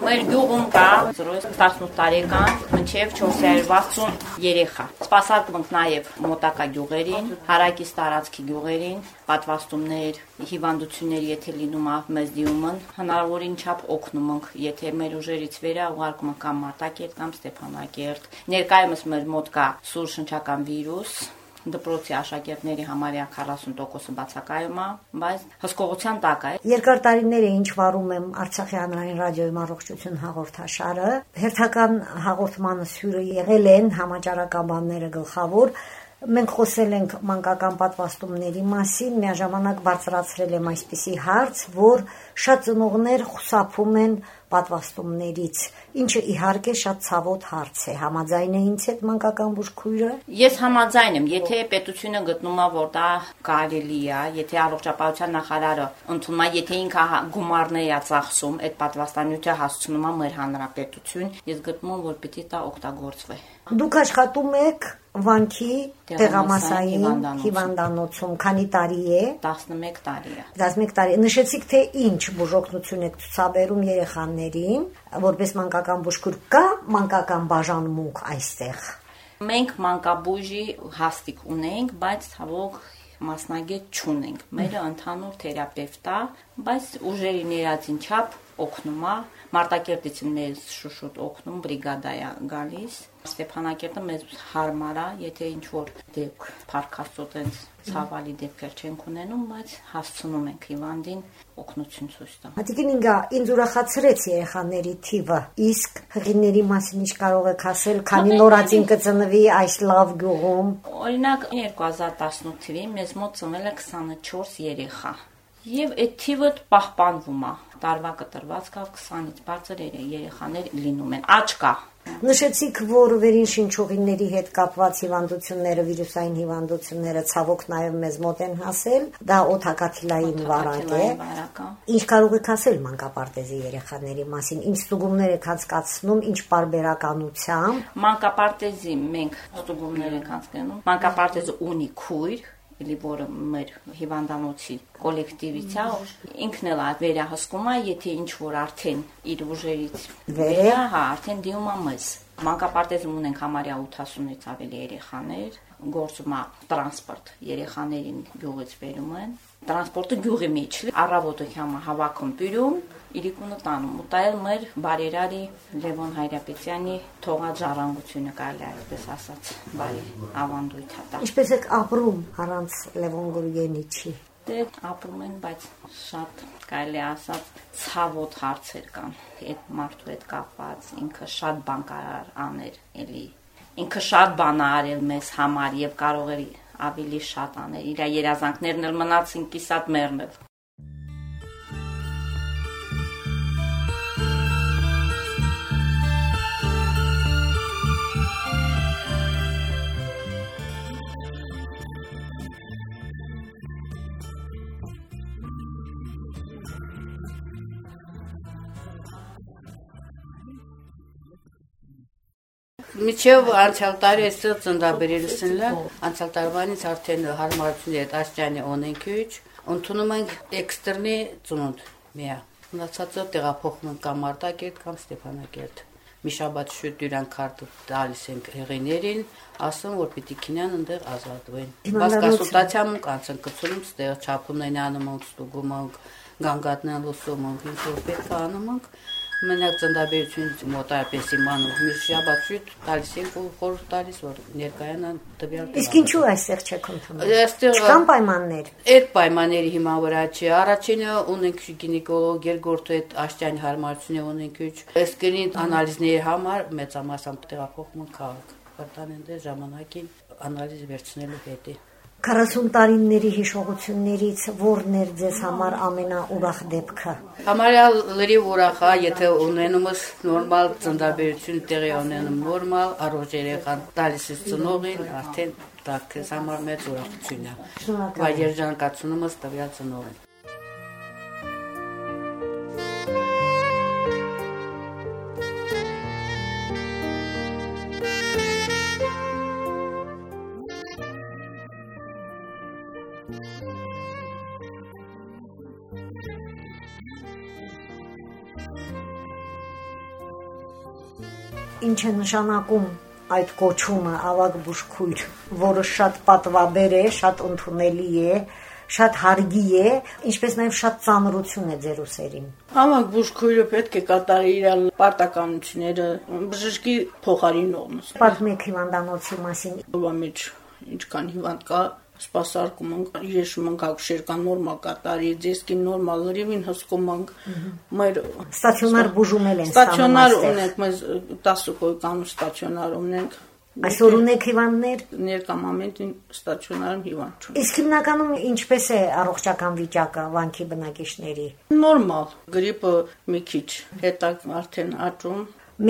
Մեր գյուղում կա 18 տարեկան մինչև 460 երեխա։ Սպասարկում ենք նաև մոտակա գյուղերին, հարակից տարածքի գյուղերին, պատվաստումներ, հիվանդություններ, եթե լինում է մեզ դիումն, հնարավորին չափ օգնում ենք, եթե մեր ուժերից վերա ուղարկում ենք կամ Մարտակերտ կամ Ստեփանակերտ։ Ներկայումս մեր մոտ կա սուր շնչական վիրուս, դպրոցի աշակերտների համարյա 40%-ը բացակայում է, բայց հսկողության տակ է։ Երկար տարիներ է ինչ վարում եմ Արցախի հանրային ռադիոյի առողջություն հաղորդաշարը։ Հերթական հաղորդմանը սյուրը եղել են համաճարակաբանները գլխավոր Մենք խոսել ենք մանկական պատվաստումների մասին, միաժամանակ բարձրացրել եմ այսպիսի հարց, որ շատ ծնողներ խուսափում են պատվաստումներից, ինչը իհարկե շատ ցավոտ հարց է։ Համաձայն է ինձ հետ մանկական բուժքույրը։ Ես համաձայն եմ, եթե պետությունը գտնում է, որ դա կարելի է, եթե առողջապահության նախարարը ընդունում է, եթե ինքը գումարներ է ծախսում, այդ պատվաստանյութը հասցնում է մեր հանրապետություն, ես գտնում եմ, որ պիտի դա օգտագործվի։ Դուք աշխատում եք Վանքի տեղամասային հիվանդանոցում քանի տարի է? 11 տարի է 11 տարի նշեցիք թե ինչ բուժօգնություն եք ցուցաբերում երեխաներին որպես մանկական բուժքուր կա մանկական բաժանմունք այստեղ մենք մանկաբույժի հաստիկ ունենք բայց ցավոք մասնագետ չունենք մերը ընդհանուր թերապևտ է բայց ուժերի ներածին չափ օգնում է Մարտակերտից մեզ շուշուտ օգնում բրիգադա է գալիս։ Ստեփանակերտը մեզ հարմար է, եթե ինչ որ դեպք փարքաստոտ են ցավալի դեպքեր չենք ունենում, բայց հասցնում ենք հիվանդին օգնություն ցույց տալ։ Հատիկին ինգա ինձ ուրախացրեց երեխաների թիվը։ Իսկ հղիների մասին ինչ կարող եք ասել, քանի նորածին կծնվի այս լավ գյուղում։ Օրինակ 2018 թվին մեզ մոտ ծնվել է 24 երեխա Եվ այդ թիվը պահպանվում է։ Տարվա կտրվածքով 20-ից բարձր երեխաներ լինում են։ Աճ կա։ Նշեցիք, որ վերին շնչուղիների հետ կապված հիվանդությունները, վիրուսային հիվանդությունները ցավոք նաև մեզ մոտ են հասել։ Դա օթակաթիլային վարակ է։ Ինչ կարող եք ասել մանկապարտեզի երեխաների մասին։ Ինչ ստուգումներ եք անցկացնում, ինչ բարբերականությամբ։ Մանկապարտեզի մենք ստուգումներ ենք անցկանում։ Մանկապարտեզը ունի քույր, էլի որը մեր հիվանդանոցի կոլեկտիվից է, ինքն էլ վերահսկում է, եթե ինչ որ արդեն իր ուժերից վեր հա, արդեն դիում է մեզ։ Մանկապարտեզում ունենք համարյա 80-ից ավելի երեխաներ, գործում է տրանսպորտ, երեխաներին գյուղից բերում են։ Տրանսպորտը գյուղի մեջ, առավոտը համա հավաքում բյուրում, իրիկունը տանում։ Ու էլ մեր բարերարի Լևոն Հայրապետյանի թողած ժառանգությունը կարելի այսպես ասած, բարի ավանդույթ դա։ Ինչպես եք ապրում առանց Լևոն Գուրգենիչի։ Դե ապրում են, բայց շատ կարելի ասած ցավոտ հարցեր կան այդ մարդու հետ կապված ինքը շատ բան կարար աներ էլի ինքը շատ բան արել մեզ համար եւ կարող էր ավելի շատ անել իր երազանքներն էլ մնացին կիսատ մեռնել Միջև անցյալ տարի էստեղ ծնդաբերելսին լա, անցյալ տարվանից արդեն հարմարությունի հետ աշճանի ունենքյուչ, ընդունում ենք էքստերնի ծնունդ միա։ Մնացածը տեղափոխում ենք կամ Արտակերտ կամ Ստեփանակերտ մի շաբաթ շուտ դուրան քարտը տալիս ենք հեղիներին, ասում որ պիտի քինան ընդեղ ազատվեն։ Բայց կոնսուլտացիա մուկ անցնք կցում ստեղ չափումն անում ենք, ստուգում ենք, գանգատներն լուսում ենք, ինչ որ պետք է անում ենք մենակ ծնդաբերությունից մոտայպես իմանում մի շաբաթ շուտ տալիս ենք ու խորհուրդ տալիս որ ներկայանան տվյալ Իսկ ինչու այստեղ չեք ընդունում։ Այստեղ կան պայմաններ։ Այդ պայմանների հիմա վրա չի։ Առաջինը ունենք գինեկոլոգ, երկրորդը այդ աշտյան հարմարությունը ունենք ուչ։ գնին անալիզների համար մեծամասամբ տեղափոխում քաղաք։ Վրտանեն դե ժամանակին անալիզ վերցնելու հետի։ 40 տարիների հիշողություններից ո՞րն էր ձեզ համար ամենաուրախ դեպքը։ Համարյա լրիվ ուրախ է, եթե ունենումս նորմալ ծնդաբերություն տեղի ունենում նորմալ, առողջ երեխան տալիս է ծնողին, արդեն դա քեզ համար մեծ ուրախություն է։ Բայց երջանկացումս տվյալ ծնողին։ Ինչ է նշանակում այդ կոչումը ավագ բուժքույր, որը շատ պատվաբեր է, շատ ընդունելի է, շատ հարգի է, ինչպես նաև շատ ծանրություն է ձեր ուսերին։ Ավագ բուժքույրը պետք է կատարի իր պարտականությունները բժշկի փոխարինողն։ Պատմեք հիվանդանոցի մասին։ Ո՞վ մեջ ինչքան հիվանդ կա, սպասարկում ենք, երեշում ենք ակշերկան նորմալ կատարի, դեսկին նորմալ լրիվին հսկում ենք։ Մեր ստացիոնար բուժումել են ստացիոնար ունենք, մեզ 10 կոյկան ստացիոնար ունենք։ Այսօր ունեք հիվանդներ։ Ներկա մոմենտին ստացիոնարում հիվանդ չունեմ։ Իսկ հիմնականում ինչպես է առողջական վիճակը վանքի բնակիչների։ Նորմալ, գրիպը մի քիչ հետա արդեն աճում։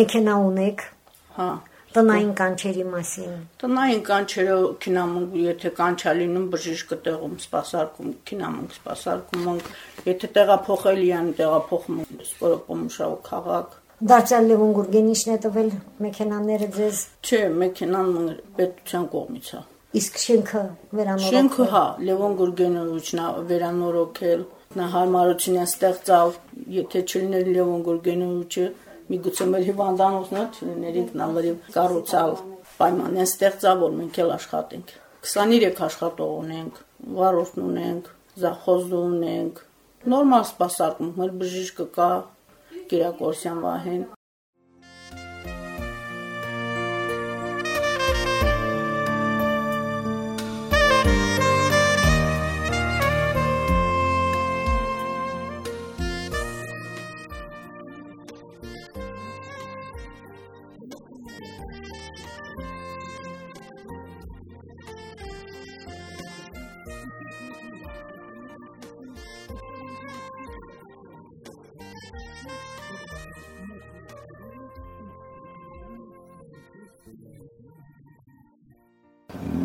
Մեքենա ունեք։ Հա, Տնային կանչերի մասին։ Տնային կանչերը քինամունք, եթե կանչա լինում բժիշկը տեղում սպասարկում, քինամունք սպասարկում ենք, եթե տեղափոխելի են, տեղափոխում ենք Սկորոպոմուշավ քաղաք։ Դարձյալ Լևոն Գուրգենիչն է տվել մեքենաները ձեզ։ Չէ, մեքենան պետության կողմից է։ Իսկ շենքը վերանորոգել։ Շենքը հա, Լևոն Գուրգենովիչն է վերանորոգել, նա հարմարություն է ստեղծալ, եթե չլիներ Լևոն Գուրգենովիչը միգուցե մեր հիվանդանոցն է չլիների գնալերի կառուցալ պայման են ստեղծալ որ մենք էլ աշխատենք 23 աշխատող ունենք վարորդ ունենք զախոզ ունենք նորմալ սպասարկում մեր բժիշկը կա Կիրակոսյան Վահեն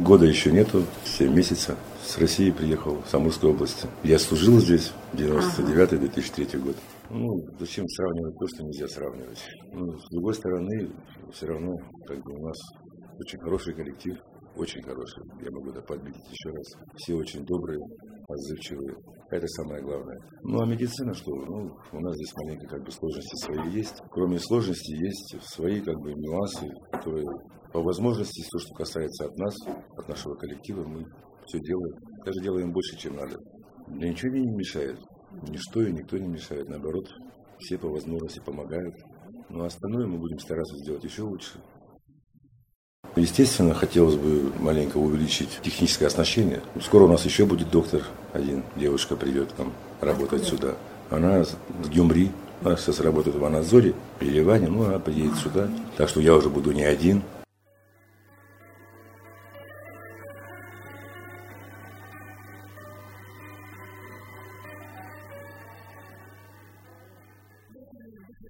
Года еще нету, 7 месяцев. С России приехал, в Самурской области. Я служил здесь, 99-2003 год. Ну, зачем сравнивать то, что нельзя сравнивать? Ну, с другой стороны, все равно, как бы у нас очень хороший коллектив, очень хороший. Я могу это подметить еще раз. Все очень добрые, отзывчивые. Это самое главное. Ну, а медицина что? Ну, у нас здесь маленько как бы сложности свои есть. Кроме сложностей есть свои как бы нюансы, которые по возможности, все, что касается от нас, от нашего коллектива, мы все делаем. Даже делаем больше, чем надо. Для ничего не мешает. Ничто и никто не мешает. Наоборот, все по возможности помогают. Но ну, а остальное мы будем стараться сделать еще лучше. Естественно, хотелось бы маленько увеличить техническое оснащение. Скоро у нас еще будет доктор один, девушка придет к нам работать сюда. Она с Гюмри, она сейчас работает в Аназоре, в Ереване, ну она приедет сюда. Так что я уже буду не один,